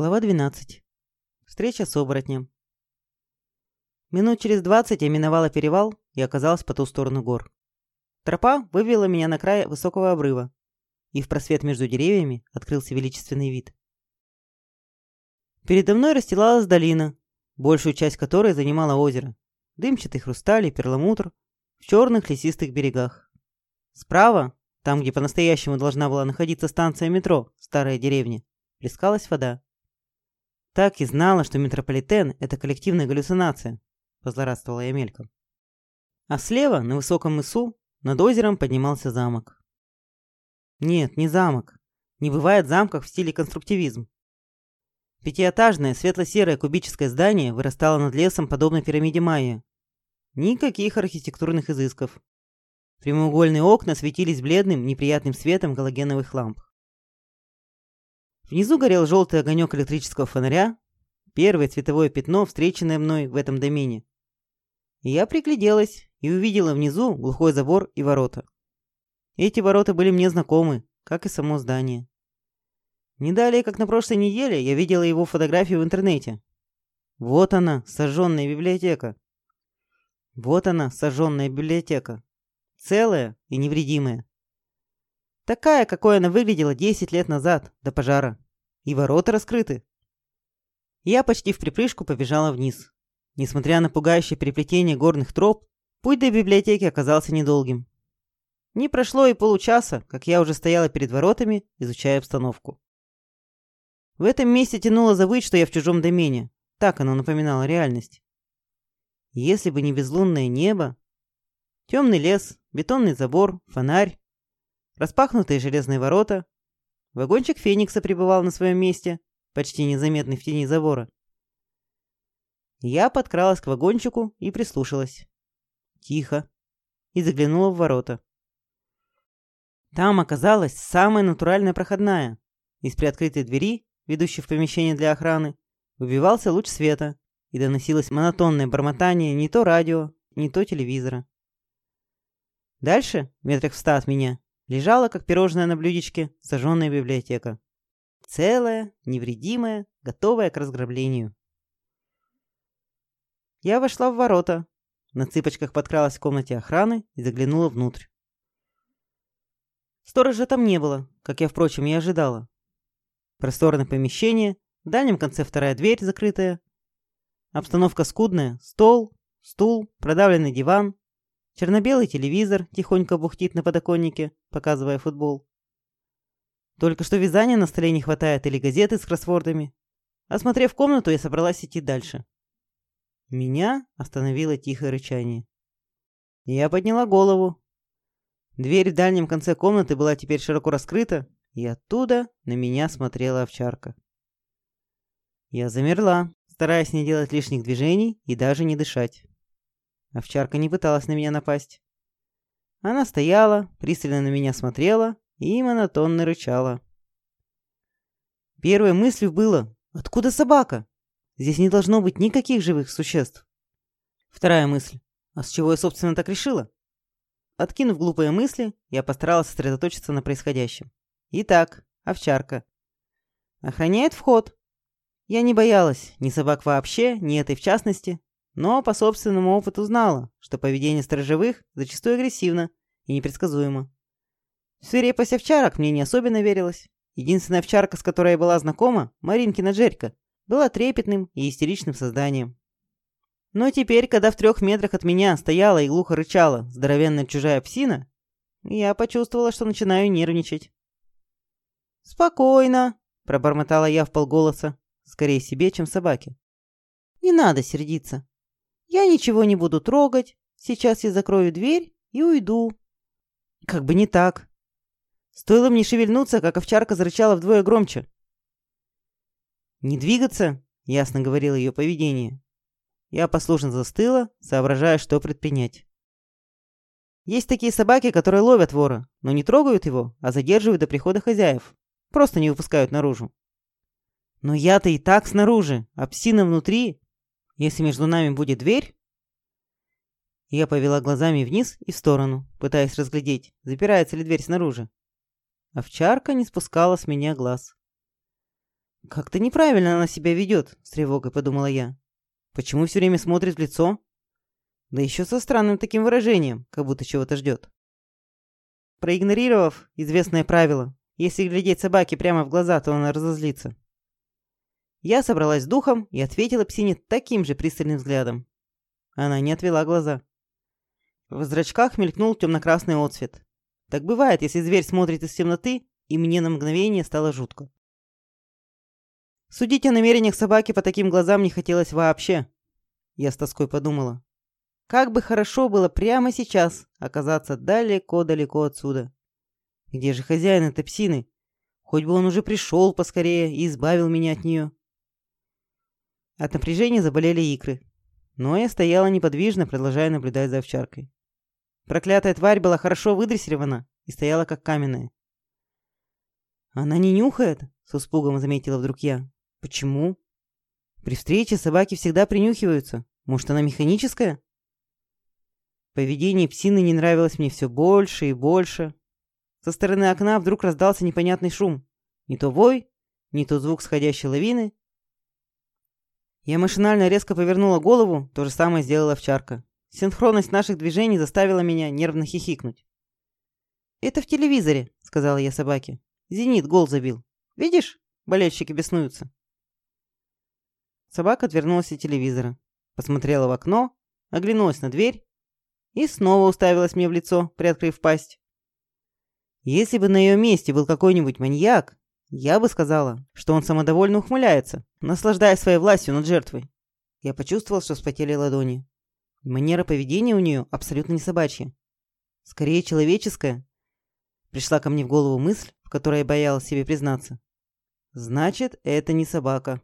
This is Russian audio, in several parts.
Глава 12. Встреча с оборотнем. Минут через двадцать я миновала перевал и оказалась по ту сторону гор. Тропа вывела меня на край высокого обрыва, и в просвет между деревьями открылся величественный вид. Передо мной расстилалась долина, большую часть которой занимала озеро, дымчатый хрусталь и перламутр в черных лесистых берегах. Справа, там, где по-настоящему должна была находиться станция метро, старая деревня, плескалась вода. Так и знала, что метрополитен – это коллективная галлюцинация, позлорадствовала я мельком. А слева, на высоком мысу, над озером поднимался замок. Нет, не замок. Не бывает замков в стиле конструктивизм. Пятиэтажное светло-серое кубическое здание вырастало над лесом, подобно пирамиде Майя. Никаких архитектурных изысков. Прямоугольные окна светились бледным, неприятным светом галогеновых ламп. Внизу горел желтый огонек электрического фонаря, первое цветовое пятно, встреченное мной в этом домене. Я пригляделась и увидела внизу глухой забор и ворота. Эти ворота были мне знакомы, как и само здание. Не далее, как на прошлой неделе, я видела его фотографию в интернете. Вот она, сожженная библиотека. Вот она, сожженная библиотека. Целая и невредимая. Такая, какой она выглядела 10 лет назад, до пожара. И ворота раскрыты. Я почти в припрыжку побежала вниз. Несмотря на пугающее переплетение горных троп, путь до библиотеки оказался недолгим. Не прошло и получаса, как я уже стояла перед воротами, изучая обстановку. В этом месте тянуло завыть, что я в чужом домене. Так оно напоминало реальность. Если бы не безлунное небо, темный лес, бетонный забор, фонарь, Распахнутые железные ворота. Вагончик Феникса пребывал на своем месте, почти незаметный в тени забора. Я подкралась к вагончику и прислушалась. Тихо. И заглянула в ворота. Там оказалась самая натуральная проходная. Из приоткрытой двери, ведущей в помещение для охраны, выбивался луч света, и доносилось монотонное бормотание не то радио, не то телевизора. Дальше, метрах в ста от меня, лежала, как пирожное на блюдечке, сожженная библиотека. Целая, невредимая, готовая к разграблению. Я вошла в ворота, на цыпочках подкралась в комнате охраны и заглянула внутрь. Сторожа там не было, как я, впрочем, и ожидала. Просторное помещение, в дальнем конце вторая дверь закрытая. Обстановка скудная, стол, стул, продавленный диван, Черно-белый телевизор тихонько бухтит на подоконнике, показывая футбол. Только что вязания на столе не хватает или газеты с кроссвордами. Осмотрев комнату, я собралась идти дальше. Меня остановило тихое рычание. Я подняла голову. Дверь в дальнем конце комнаты была теперь широко раскрыта, и оттуда на меня смотрела овчарка. Я замерла, стараясь не делать лишних движений и даже не дышать. Овчарка не пыталась на меня напасть. Она стояла, пристально на меня смотрела и монотонно рычала. Первой мыслью было «Откуда собака? Здесь не должно быть никаких живых существ». Вторая мысль «А с чего я, собственно, так решила?» Откинув глупые мысли, я постаралась сосредоточиться на происходящем. Итак, овчарка. Охраняет вход. Я не боялась ни собак вообще, ни этой в частности, но по собственному опыту знала, что поведение сторожевых зачастую агрессивно и непредсказуемо. В свирепость овчарок мне не особенно верилось. Единственная овчарка, с которой я была знакома, Маринкина Джерька, была трепетным и истеричным созданием. Но теперь, когда в трех метрах от меня стояла и глухо рычала здоровенная чужая псина, я почувствовала, что начинаю нервничать. «Спокойно», — пробормотала я в полголоса, скорее себе, чем собаке. «Не надо сердиться. Я ничего не буду трогать. Сейчас я закрою дверь и уйду. Как бы не так. Стоило мне шевельнуться, как овчарка зарычала вдвое громче. «Не двигаться», — ясно говорило ее поведение. Я послушно застыла, соображая, что предпринять. Есть такие собаки, которые ловят вора, но не трогают его, а задерживают до прихода хозяев. Просто не выпускают наружу. Но я-то и так снаружи, а псина внутри. Если между нами будет дверь...» Я повела глазами вниз и в сторону, пытаясь разглядеть, запирается ли дверь снаружи. Овчарка не спускала с меня глаз. Как-то неправильно она себя ведет, с тревогой подумала я. Почему все время смотрит в лицо? Да еще со странным таким выражением, как будто чего-то ждет. Проигнорировав известное правило, если глядеть собаке прямо в глаза, то она разозлится. Я собралась с духом и ответила псине таким же пристальным взглядом. Она не отвела глаза. В зрачках мелькнул темно-красный отцвет. Так бывает, если зверь смотрит из темноты, и мне на мгновение стало жутко. Судить о намерениях собаки по таким глазам не хотелось вообще. Я с тоской подумала. Как бы хорошо было прямо сейчас оказаться далеко-далеко отсюда. Где же хозяин этой псины? Хоть бы он уже пришел поскорее и избавил меня от нее. От напряжения заболели икры. Но я стояла неподвижно, продолжая наблюдать за овчаркой. Проклятая тварь была хорошо выдрессирована и стояла как каменная. «Она не нюхает?» — с испугом заметила вдруг я. «Почему?» «При встрече собаки всегда принюхиваются. Может, она механическая?» Поведение псины не нравилось мне все больше и больше. Со стороны окна вдруг раздался непонятный шум. Не то вой, не то звук сходящей лавины. Я машинально резко повернула голову, то же самое сделала овчарка. Синхронность наших движений заставила меня нервно хихикнуть. «Это в телевизоре», — сказала я собаке. «Зенит гол забил. Видишь, болельщики беснуются». Собака отвернулась от телевизора, посмотрела в окно, оглянулась на дверь и снова уставилась мне в лицо, приоткрыв пасть. Если бы на ее месте был какой-нибудь маньяк, я бы сказала, что он самодовольно ухмыляется, наслаждаясь своей властью над жертвой. Я почувствовал, что вспотели ладони. Манера поведения у нее абсолютно не собачья. Скорее человеческая. Пришла ко мне в голову мысль, в которой я боялась себе признаться. Значит, это не собака.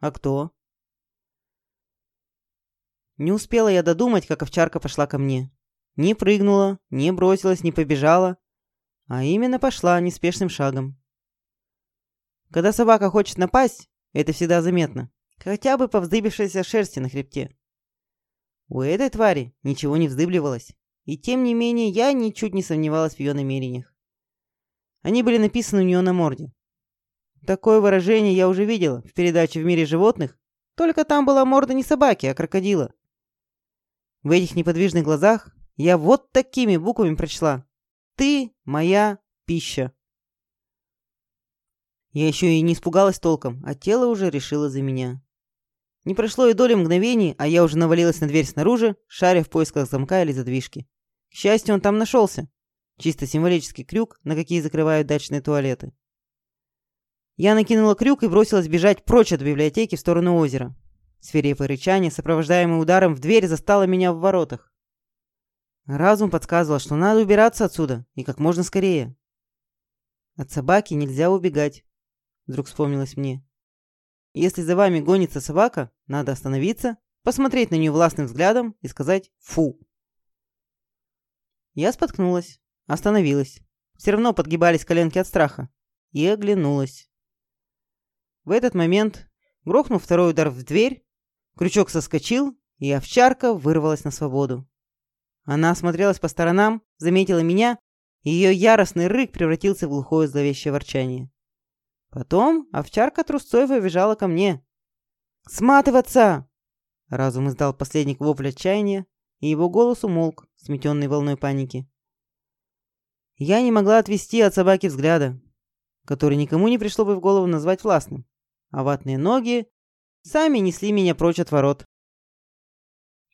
А кто? Не успела я додумать, как овчарка пошла ко мне. Не прыгнула, не бросилась, не побежала, а именно пошла неспешным шагом. Когда собака хочет напасть, это всегда заметно. Хотя бы по вздыбившейся шерсти на хребте. У этой твари ничего не вздыбливалось, и тем не менее я ничуть не сомневалась в ее намерениях. Они были написаны у нее на морде. Такое выражение я уже видела в передаче «В мире животных», только там была морда не собаки, а крокодила. В этих неподвижных глазах я вот такими буквами прочла «Ты моя пища». Я еще и не испугалась толком, а тело уже решило за меня. Не прошло и доли мгновений, а я уже навалилась на дверь снаружи, шаря в поисках замка или задвижки. К счастью, он там нашелся. Чисто символический крюк, на какие закрывают дачные туалеты. Я накинула крюк и бросилась бежать прочь от библиотеки в сторону озера. Свирепое рычание, сопровождаемое ударом в дверь, застало меня в воротах. Разум подсказывал, что надо убираться отсюда, и как можно скорее. От собаки нельзя убегать, вдруг вспомнилось мне. Если за вами гонится собака, надо остановиться, посмотреть на нее властным взглядом и сказать «фу». Я споткнулась, остановилась. Все равно подгибались коленки от страха. И оглянулась. В этот момент, грохнув второй удар в дверь, крючок соскочил, и овчарка вырвалась на свободу. Она осмотрелась по сторонам, заметила меня, и ее яростный рык превратился в глухое зловещее ворчание. Потом овчарка трусцой выбежала ко мне. «Сматываться!» Разум издал последний вопль отчаяния, и его голос умолк, сметенный волной паники. Я не могла отвести от собаки взгляда, который никому не пришло бы в голову назвать властным, а ватные ноги сами несли меня прочь от ворот.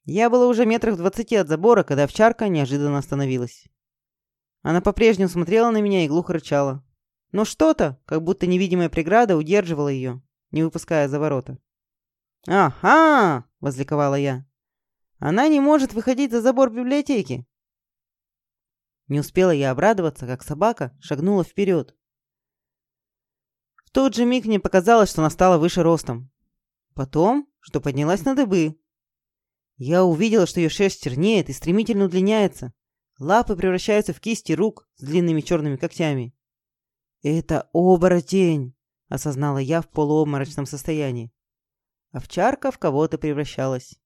Я была уже метрах в двадцати от забора, когда овчарка неожиданно остановилась. Она по-прежнему смотрела на меня и глухо рычала. Но что-то, как будто невидимая преграда, удерживала ее, не выпуская за ворота. «Ага!» — возликовала я. «Она не может выходить за забор библиотеки!» Не успела я обрадоваться, как собака шагнула вперед. В тот же миг мне показалось, что она стала выше ростом. Потом, что поднялась на дыбы. Я увидела, что ее шерсть чернеет и стремительно удлиняется. Лапы превращаются в кисти рук с длинными черными когтями. «Это оборотень!» — осознала я в полуобморочном состоянии. Овчарка в кого-то превращалась.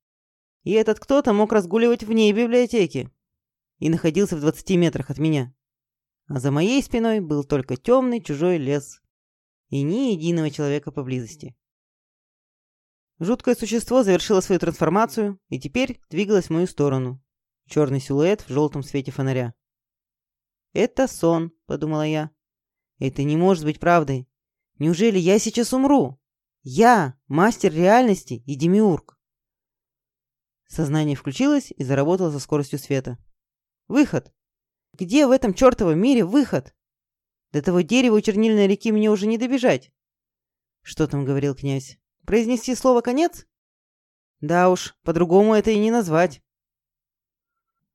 И этот кто-то мог разгуливать вне библиотеки и находился в двадцати метрах от меня. А за моей спиной был только темный чужой лес. и ни единого человека поблизости. Жуткое существо завершило свою трансформацию и теперь двигалось в мою сторону. Черный силуэт в желтом свете фонаря. «Это сон», — подумала я. «Это не может быть правдой. Неужели я сейчас умру? Я, мастер реальности и демиург». Сознание включилось и заработало со скоростью света. «Выход! Где в этом чертовом мире выход? До того дерева у чернильной реки мне уже не добежать». «Что там?» — говорил князь. Произнести слово «конец»? Да уж, по-другому это и не назвать.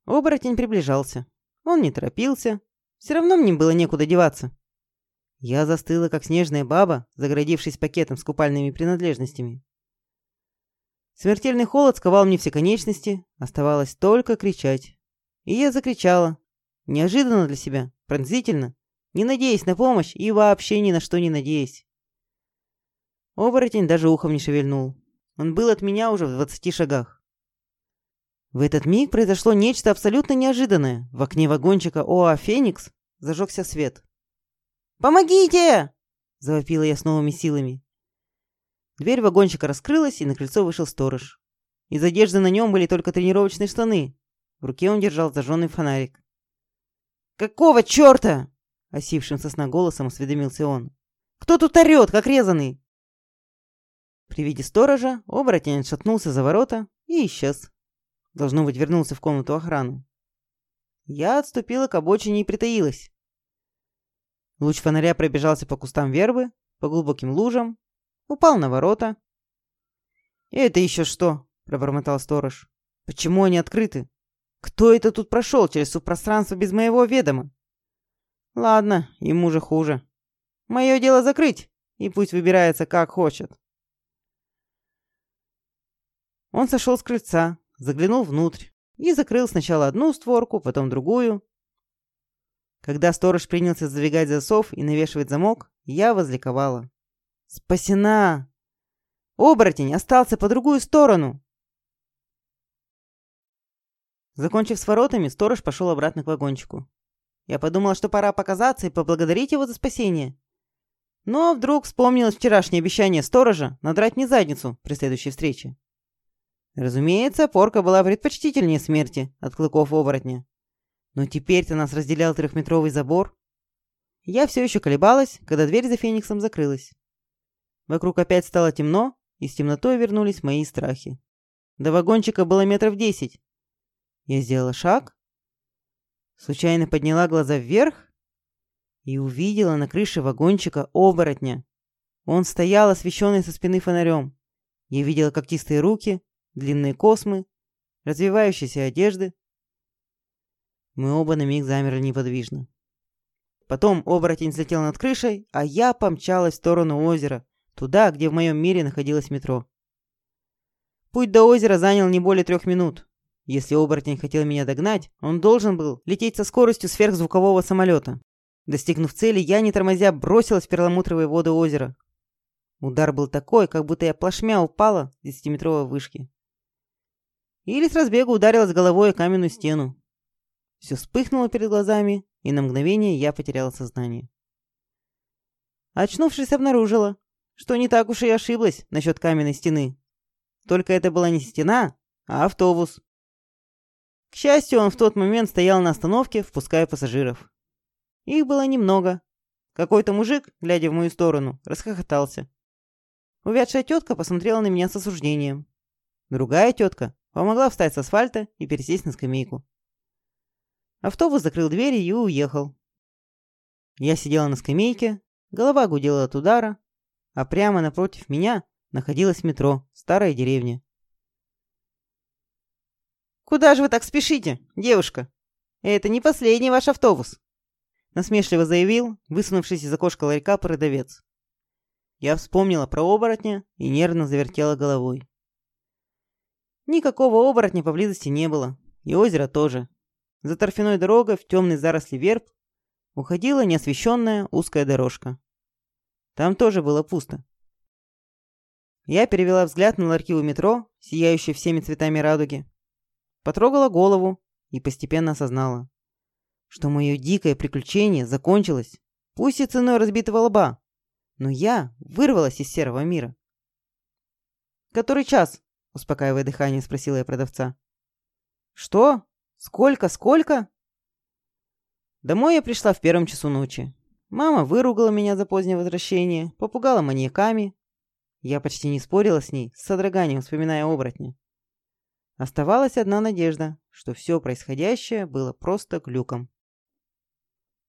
Оборотень приближался. Он не торопился. Все равно мне было некуда деваться. Я застыла, как снежная баба, заградившись пакетом с купальными принадлежностями. Смертельный холод сковал мне все конечности, оставалось только кричать. И я закричала. Неожиданно для себя, пронзительно, не надеясь на помощь и вообще ни на что не надеясь. Оборотень даже ухом не шевельнул. Он был от меня уже в двадцати шагах. В этот миг произошло нечто абсолютно неожиданное. В окне вагончика ОА «Феникс» зажегся свет. «Помогите!» – завопила я с новыми силами. Дверь вагончика раскрылась, и на крыльцо вышел сторож. Из одежды на нем были только тренировочные штаны. В руке он держал зажженный фонарик. «Какого черта?» – осившим сосна голосом осведомился он. «Кто тут орет, как резанный?» При виде сторожа оборотень отшатнулся за ворота и исчез. Должно быть, вернулся в комнату охраны. Я отступила к обочине и притаилась. Луч фонаря пробежался по кустам вербы, по глубоким лужам, упал на ворота. «Это еще что?» – пробормотал сторож. «Почему они открыты? Кто это тут прошел через субпространство без моего ведома?» «Ладно, ему же хуже. Мое дело закрыть, и пусть выбирается как хочет». Он сошел с крыльца, заглянул внутрь и закрыл сначала одну створку, потом другую. Когда сторож принялся задвигать засов и навешивать замок, я возликовала. «Спасена! Оборотень остался по другую сторону!» Закончив с воротами, сторож пошел обратно к вагончику. Я подумала, что пора показаться и поблагодарить его за спасение. Но вдруг вспомнилось вчерашнее обещание сторожа надрать мне задницу при следующей встрече. Разумеется, порка была предпочтительнее смерти от клыков оборотня. Но теперь-то нас разделял трехметровый забор. Я все еще колебалась, когда дверь за Фениксом закрылась. Вокруг опять стало темно, и с темнотой вернулись мои страхи. До вагончика было метров десять. Я сделала шаг, случайно подняла глаза вверх и увидела на крыше вагончика оборотня. Он стоял, освещенный со спины фонарем. Я видела когтистые руки, длинные космы, развивающиеся одежды. Мы оба на миг замерли неподвижно. Потом оборотень взлетел над крышей, а я помчалась в сторону озера, туда, где в моем мире находилось метро. Путь до озера занял не более трех минут. Если оборотень хотел меня догнать, он должен был лететь со скоростью сверхзвукового самолета. Достигнув цели, я, не тормозя, бросилась в перламутровые воды озера. Удар был такой, как будто я плашмя упала с десятиметровой вышки. Или с разбега ударилась головой о каменную стену. Все вспыхнуло перед глазами, и на мгновение я потеряла сознание. Очнувшись, обнаружила, что не так уж и ошиблась насчет каменной стены. Только это была не стена, а автобус. К счастью, он в тот момент стоял на остановке, впуская пассажиров. Их было немного. Какой-то мужик, глядя в мою сторону, расхохотался. Увядшая тетка посмотрела на меня с осуждением. Другая тетка Помогла встать с асфальта и пересесть на скамейку. Автобус закрыл двери и уехал. Я сидела на скамейке, голова гудела от удара, а прямо напротив меня находилось метро, старая деревня. «Куда же вы так спешите, девушка? Это не последний ваш автобус!» Насмешливо заявил, высунувшись из окошка ларька продавец. Я вспомнила про оборотня и нервно завертела головой. Никакого оборотня поблизости не было. И озеро тоже. За торфяной дорогой в темной заросли верб уходила неосвещенная узкая дорожка. Там тоже было пусто. Я перевела взгляд на ларьки у метро, сияющие всеми цветами радуги. Потрогала голову и постепенно осознала, что мое дикое приключение закончилось, пусть и ценой разбитого лба, Но я вырвалась из серого мира. «Который час?» – успокаивая дыхание, спросила я продавца. «Что? Сколько, сколько?» Домой я пришла в первом часу ночи. Мама выругала меня за позднее возвращение, попугала маньяками. Я почти не спорила с ней, с содроганием вспоминая оборотня. Оставалась одна надежда, что все происходящее было просто глюком.